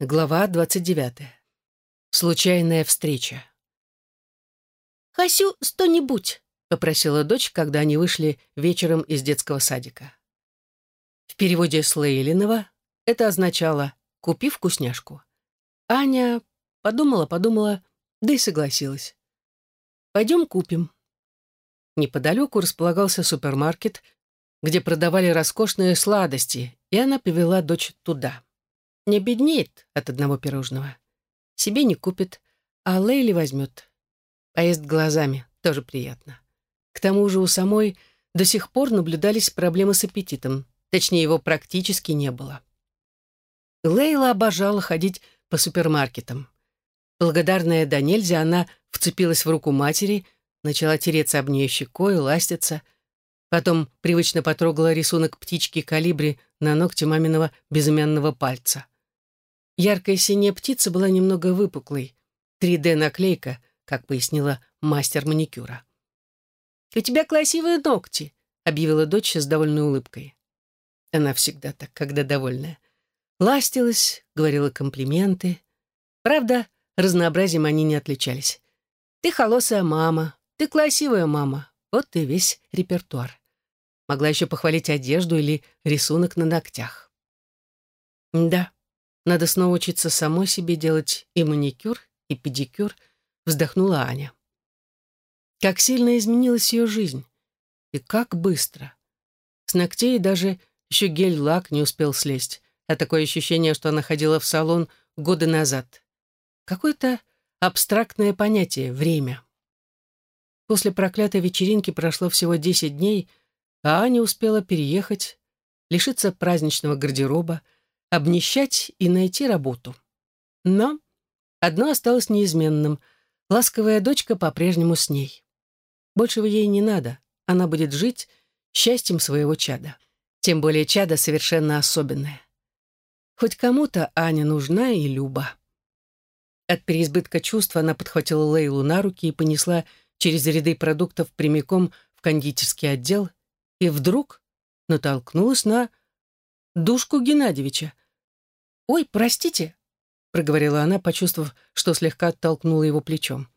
Глава 29. Случайная встреча. «Хасю что-нибудь», — попросила дочь, когда они вышли вечером из детского садика. В переводе с Лейлинова это означало «купи вкусняшку». Аня подумала-подумала, да и согласилась. «Пойдем купим». Неподалеку располагался супермаркет, где продавали роскошные сладости, и она повела дочь туда. Не обеднеет от одного пирожного. Себе не купит, а Лейли возьмет. Поест глазами, тоже приятно. К тому же у самой до сих пор наблюдались проблемы с аппетитом. Точнее, его практически не было. Лейла обожала ходить по супермаркетам. Благодарная до нельзя, она вцепилась в руку матери, начала тереться об нее щекой, ластиться. Потом привычно потрогала рисунок птички калибри на ногте маминого безымянного пальца. Яркая синяя птица была немного выпуклой. 3D-наклейка, как пояснила мастер маникюра. «У тебя красивые ногти», — объявила дочь с довольной улыбкой. Она всегда так, когда довольная. Ластилась, говорила комплименты. Правда, разнообразием они не отличались. «Ты холосая мама, ты красивая мама». Вот и весь репертуар. Могла еще похвалить одежду или рисунок на ногтях. Да, надо снова учиться самой себе делать и маникюр, и педикюр, вздохнула Аня. Как сильно изменилась ее жизнь. И как быстро. С ногтей даже еще гель-лак не успел слезть, а такое ощущение, что она ходила в салон годы назад. Какое-то абстрактное понятие — время. После проклятой вечеринки прошло всего 10 дней, а Аня успела переехать, лишиться праздничного гардероба — обнищать и найти работу. Но одно осталось неизменным. Ласковая дочка по-прежнему с ней. Большего ей не надо. Она будет жить счастьем своего чада. Тем более чада совершенно особенное. Хоть кому-то Аня нужна и Люба. От переизбытка чувств она подхватила Лейлу на руки и понесла через ряды продуктов прямиком в кондитерский отдел и вдруг натолкнулась на Душку Геннадьевича. «Ой, простите», — проговорила она, почувствовав, что слегка оттолкнула его плечом.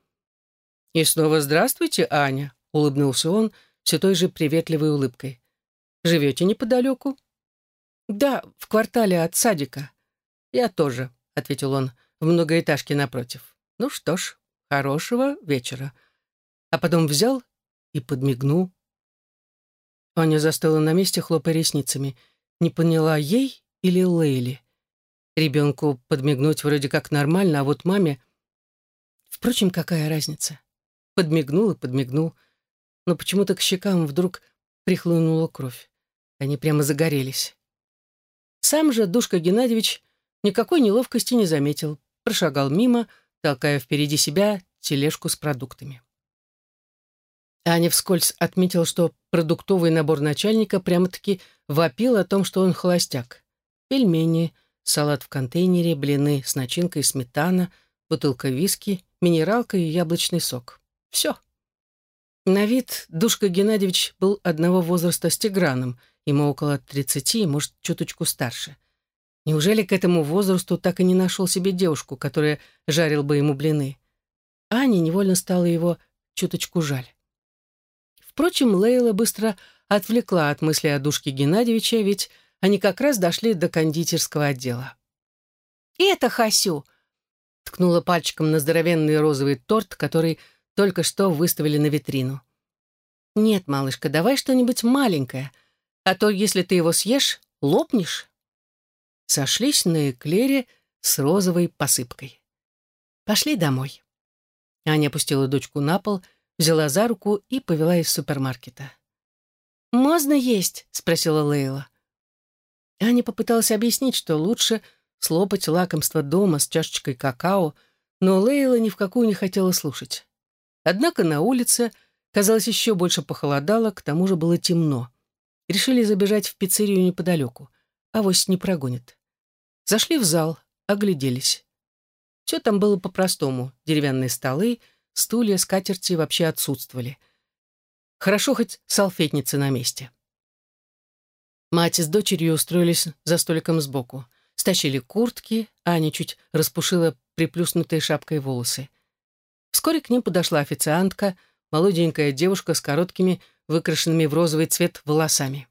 «И снова здравствуйте, Аня», — улыбнулся он все той же приветливой улыбкой. «Живете неподалеку?» «Да, в квартале от садика». «Я тоже», — ответил он, — «в многоэтажке напротив». «Ну что ж, хорошего вечера». А потом взял и подмигнул. Аня застыла на месте, хлопая ресницами — не поняла, ей или Лейли. Ребенку подмигнуть вроде как нормально, а вот маме... Впрочем, какая разница? Подмигнул и подмигнул. Но почему-то к щекам вдруг прихлынула кровь. Они прямо загорелись. Сам же Душка Геннадьевич никакой неловкости не заметил. Прошагал мимо, толкая впереди себя тележку с продуктами. Аня вскользь отметил, что продуктовый набор начальника прямо-таки вопил о том, что он холостяк. Пельмени, салат в контейнере, блины с начинкой сметана, бутылка виски, минералка и яблочный сок. Все. На вид Душка Геннадьевич был одного возраста с Тиграном, ему около тридцати, может, чуточку старше. Неужели к этому возрасту так и не нашел себе девушку, которая жарил бы ему блины? Ане невольно стало его чуточку жаль. Впрочем, Лейла быстро отвлекла от мысли о душке Геннадьевича, ведь они как раз дошли до кондитерского отдела. «И это Хасю!» — ткнула пальчиком на здоровенный розовый торт, который только что выставили на витрину. «Нет, малышка, давай что-нибудь маленькое, а то, если ты его съешь, лопнешь». Сошлись на эклере с розовой посыпкой. «Пошли домой». Аня опустила дочку на пол — взяла за руку и повела из супермаркета. «Можно есть?» — спросила Лейла. Аня попыталась объяснить, что лучше слопать лакомство дома с чашечкой какао, но Лейла ни в какую не хотела слушать. Однако на улице, казалось, еще больше похолодало, к тому же было темно. Решили забежать в пиццерию неподалеку. Авось не прогонит. Зашли в зал, огляделись. Все там было по-простому. Деревянные столы — Стулья, скатерти вообще отсутствовали. Хорошо хоть салфетницы на месте. Мать с дочерью устроились за столиком сбоку. Стащили куртки, Аня чуть распушила приплюснутые шапкой волосы. Вскоре к ним подошла официантка, молоденькая девушка с короткими, выкрашенными в розовый цвет волосами.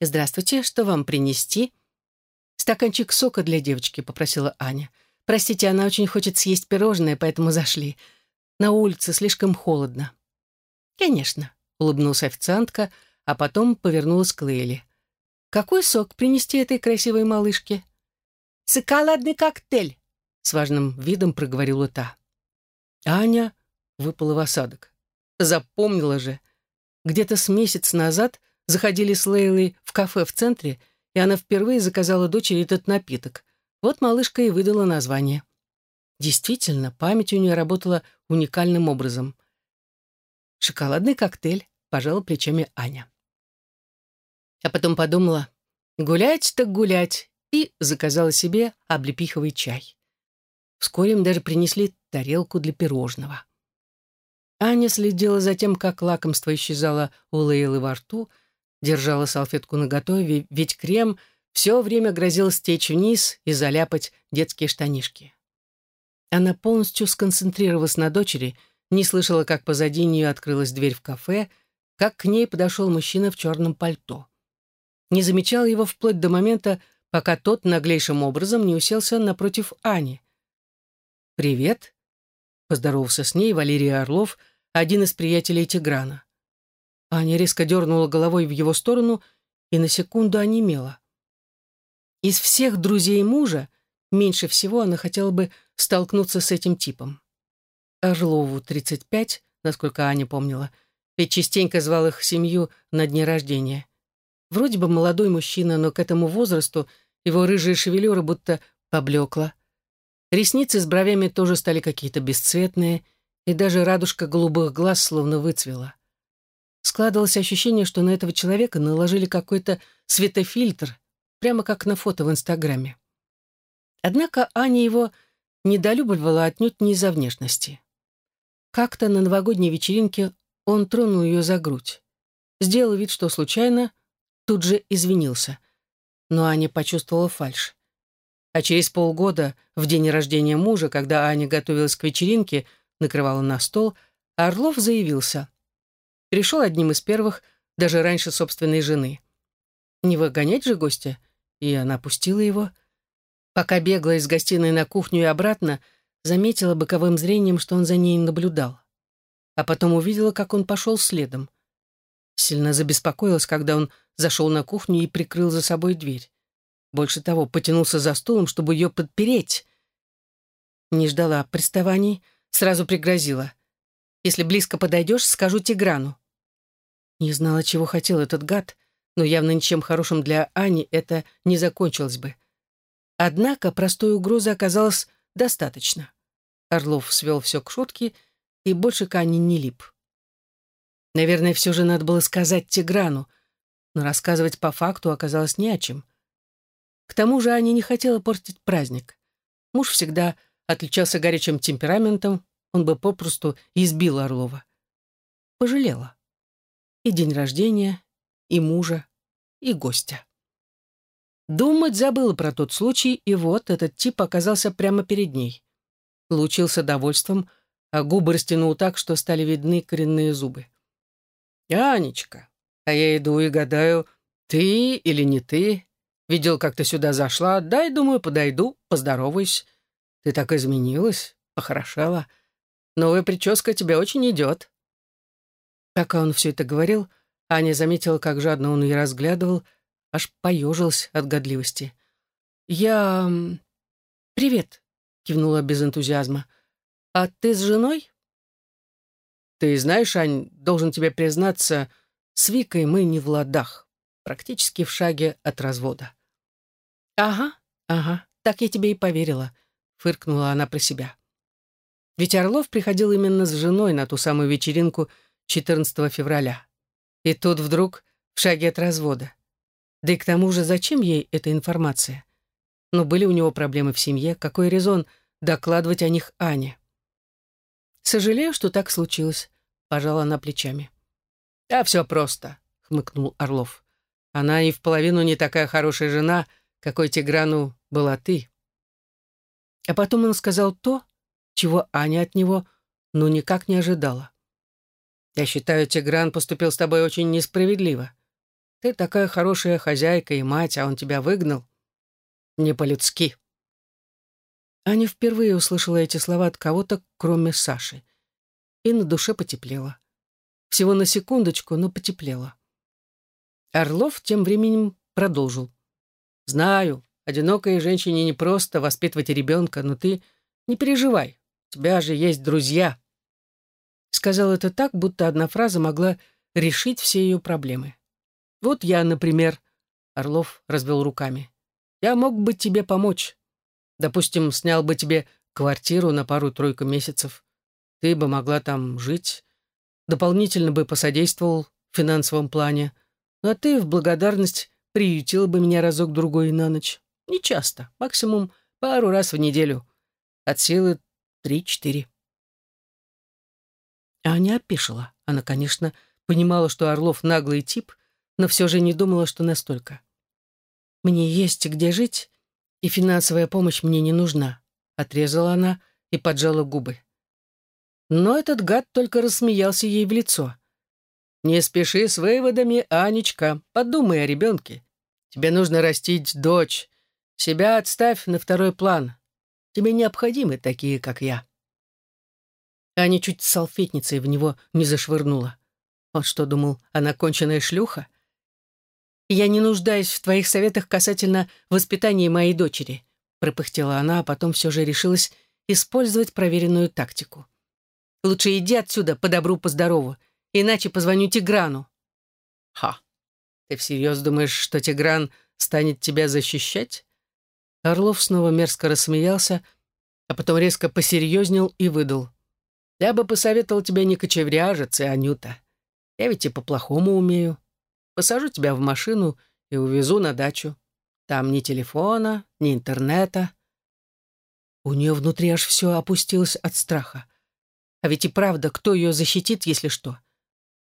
«Здравствуйте, что вам принести?» «Стаканчик сока для девочки», — попросила Аня. «Простите, она очень хочет съесть пирожное, поэтому зашли. На улице слишком холодно». «Конечно», — улыбнулась официантка, а потом повернулась к Лейли. «Какой сок принести этой красивой малышке?» «Шоколадный коктейль», — с важным видом проговорила та. Аня выпала в осадок. Запомнила же. Где-то с месяц назад заходили с Лейлой в кафе в центре, и она впервые заказала дочери этот напиток. Вот малышка и выдала название. Действительно, память у нее работала уникальным образом. «Шоколадный коктейль», — пожала плечами Аня. А потом подумала, гулять так гулять, и заказала себе облепиховый чай. Вскоре им даже принесли тарелку для пирожного. Аня следила за тем, как лакомство исчезало у Лейлы во рту, держала салфетку наготове, ведь крем все время грозил стечь вниз и заляпать детские штанишки. Она полностью сконцентрировалась на дочери, не слышала, как позади нее открылась дверь в кафе, как к ней подошел мужчина в черном пальто. Не замечала его вплоть до момента, пока тот наглейшим образом не уселся напротив Ани. «Привет», — поздоровался с ней Валерий Орлов, один из приятелей Тиграна. Аня резко дернула головой в его сторону и на секунду онемела. Из всех друзей мужа меньше всего она хотела бы столкнуться с этим типом. Орлову 35, насколько Аня помнила, ведь частенько звал их семью на дни рождения. Вроде бы молодой мужчина, но к этому возрасту его рыжая шевелюра будто поблекла. Ресницы с бровями тоже стали какие-то бесцветные, и даже радужка голубых глаз словно выцвела. Складывалось ощущение, что на этого человека наложили какой-то светофильтр, прямо как на фото в Инстаграме. Однако Аня его недолюбливала отнюдь не из-за внешности. Как-то на новогодней вечеринке он тронул ее за грудь. Сделал вид, что случайно, тут же извинился. Но Аня почувствовала фальшь. А через полгода, в день рождения мужа, когда Аня готовилась к вечеринке, накрывала на стол, Орлов заявился. Пришел одним из первых, даже раньше собственной жены. Не выгонять же гостя, и она пустила его. Пока бегла из гостиной на кухню и обратно, заметила боковым зрением, что он за ней наблюдал. А потом увидела, как он пошел следом. Сильно забеспокоилась, когда он зашел на кухню и прикрыл за собой дверь. Больше того, потянулся за стулом, чтобы ее подпереть. Не ждала приставаний, сразу пригрозила. «Если близко подойдешь, скажу Тиграну». Не знала, чего хотел этот гад, но явно ничем хорошим для Ани это не закончилось бы. Однако простой угрозы оказалось достаточно. Орлов свел все к шутке и больше к Ане не лип. Наверное, все же надо было сказать Тиграну, но рассказывать по факту оказалось не о чем. К тому же Аня не хотела портить праздник. Муж всегда отличался горячим темпераментом, он бы попросту избил Орлова. Пожалела. И день рождения, и мужа, и гостя. Думать забыла про тот случай, и вот этот тип оказался прямо перед ней. Лучился довольством, а губы растянул так, что стали видны коренные зубы. «Анечка, а я иду и гадаю, ты или не ты, Видел, как ты сюда зашла. Дай, думаю, подойду, поздороваюсь. Ты так изменилась, похорошела. Новая прическа тебе очень идет». Пока он все это говорил, Аня заметила, как жадно он ее разглядывал, аж поежилась от годливости. «Я... Привет», — кивнула без энтузиазма. «А ты с женой?» «Ты знаешь, Ань, должен тебе признаться, с Викой мы не в ладах, практически в шаге от развода». «Ага, ага, так я тебе и поверила», — фыркнула она про себя. Ведь Орлов приходил именно с женой на ту самую вечеринку 14 февраля. И тут вдруг в шаге от развода. Да и к тому же зачем ей эта информация? Но были у него проблемы в семье, какой резон докладывать о них Ане? «Сожалею, что так случилось», — пожала она плечами. «Да все просто», — хмыкнул Орлов. «Она и в половину не такая хорошая жена, какой Тиграну была ты. А потом он сказал то, чего Аня от него ну никак не ожидала. «Я считаю, Тигран поступил с тобой очень несправедливо. Ты такая хорошая хозяйка и мать, а он тебя выгнал. Не по-людски». Аня впервые услышала эти слова от кого-то, кроме Саши. И на душе потеплело. Всего на секундочку, но потеплело. Орлов тем временем продолжил. «Знаю, одинокой женщине непросто воспитывать ребенка, но ты не переживай, у тебя же есть друзья». Сказал это так, будто одна фраза могла решить все ее проблемы. «Вот я, например», — Орлов развел руками, — «я мог бы тебе помочь. Допустим, снял бы тебе квартиру на пару-тройку месяцев. Ты бы могла там жить, дополнительно бы посодействовал в финансовом плане, ну а ты в благодарность приютила бы меня разок-другой на ночь. Не часто, максимум пару раз в неделю. От силы три-четыре. Аня опешила. Она, конечно, понимала, что Орлов наглый тип, но все же не думала, что настолько. «Мне есть где жить, и финансовая помощь мне не нужна», — отрезала она и поджала губы. Но этот гад только рассмеялся ей в лицо. «Не спеши с выводами, Анечка, подумай о ребенке. Тебе нужно растить дочь. Себя отставь на второй план. Тебе необходимы такие, как я». Аня чуть салфетницей в него не зашвырнула. Он что, думал, она конченая шлюха? «Я не нуждаюсь в твоих советах касательно воспитания моей дочери», пропыхтела она, а потом все же решилась использовать проверенную тактику. Лучше иди отсюда по добру, по здорову, иначе позвоню Тиграну». «Ха! Ты всерьез думаешь, что Тигран станет тебя защищать?» Орлов снова мерзко рассмеялся, а потом резко посерьезнел и выдал. «Я бы посоветовал тебе не кочевряжиться, Анюта. Я ведь и по-плохому умею. Посажу тебя в машину и увезу на дачу. Там ни телефона, ни интернета». У нее внутри аж все опустилось от страха. А ведь и правда, кто ее защитит, если что?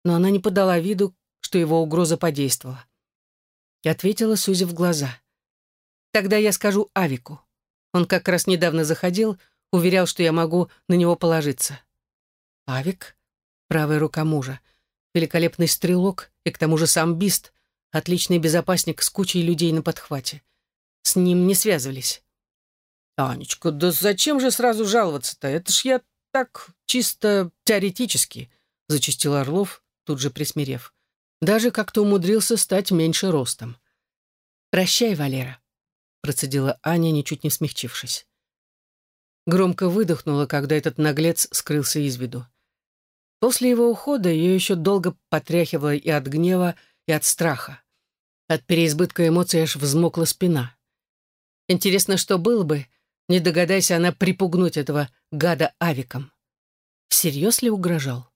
Но она не подала виду, что его угроза подействовала. И ответила, сузив глаза. «Тогда я скажу Авику. Он как раз недавно заходил, уверял, что я могу на него положиться». «Авик?» Правая рука мужа. Великолепный стрелок и к тому же сам Бист, отличный безопасник с кучей людей на подхвате. С ним не связывались. «Анечка, да зачем же сразу жаловаться-то? Это ж я так чисто теоретически», — зачистил Орлов, тут же присмирев. Даже как-то умудрился стать меньше ростом. «Прощай, Валера», — процедила Аня, ничуть не смягчившись. Громко выдохнула, когда этот наглец скрылся из виду. После его ухода ее еще долго потряхивало и от гнева, и от страха. От переизбытка эмоций аж взмокла спина. Интересно, что было бы, не догадайся она припугнуть этого гада авиком. Всерьез ли угрожал?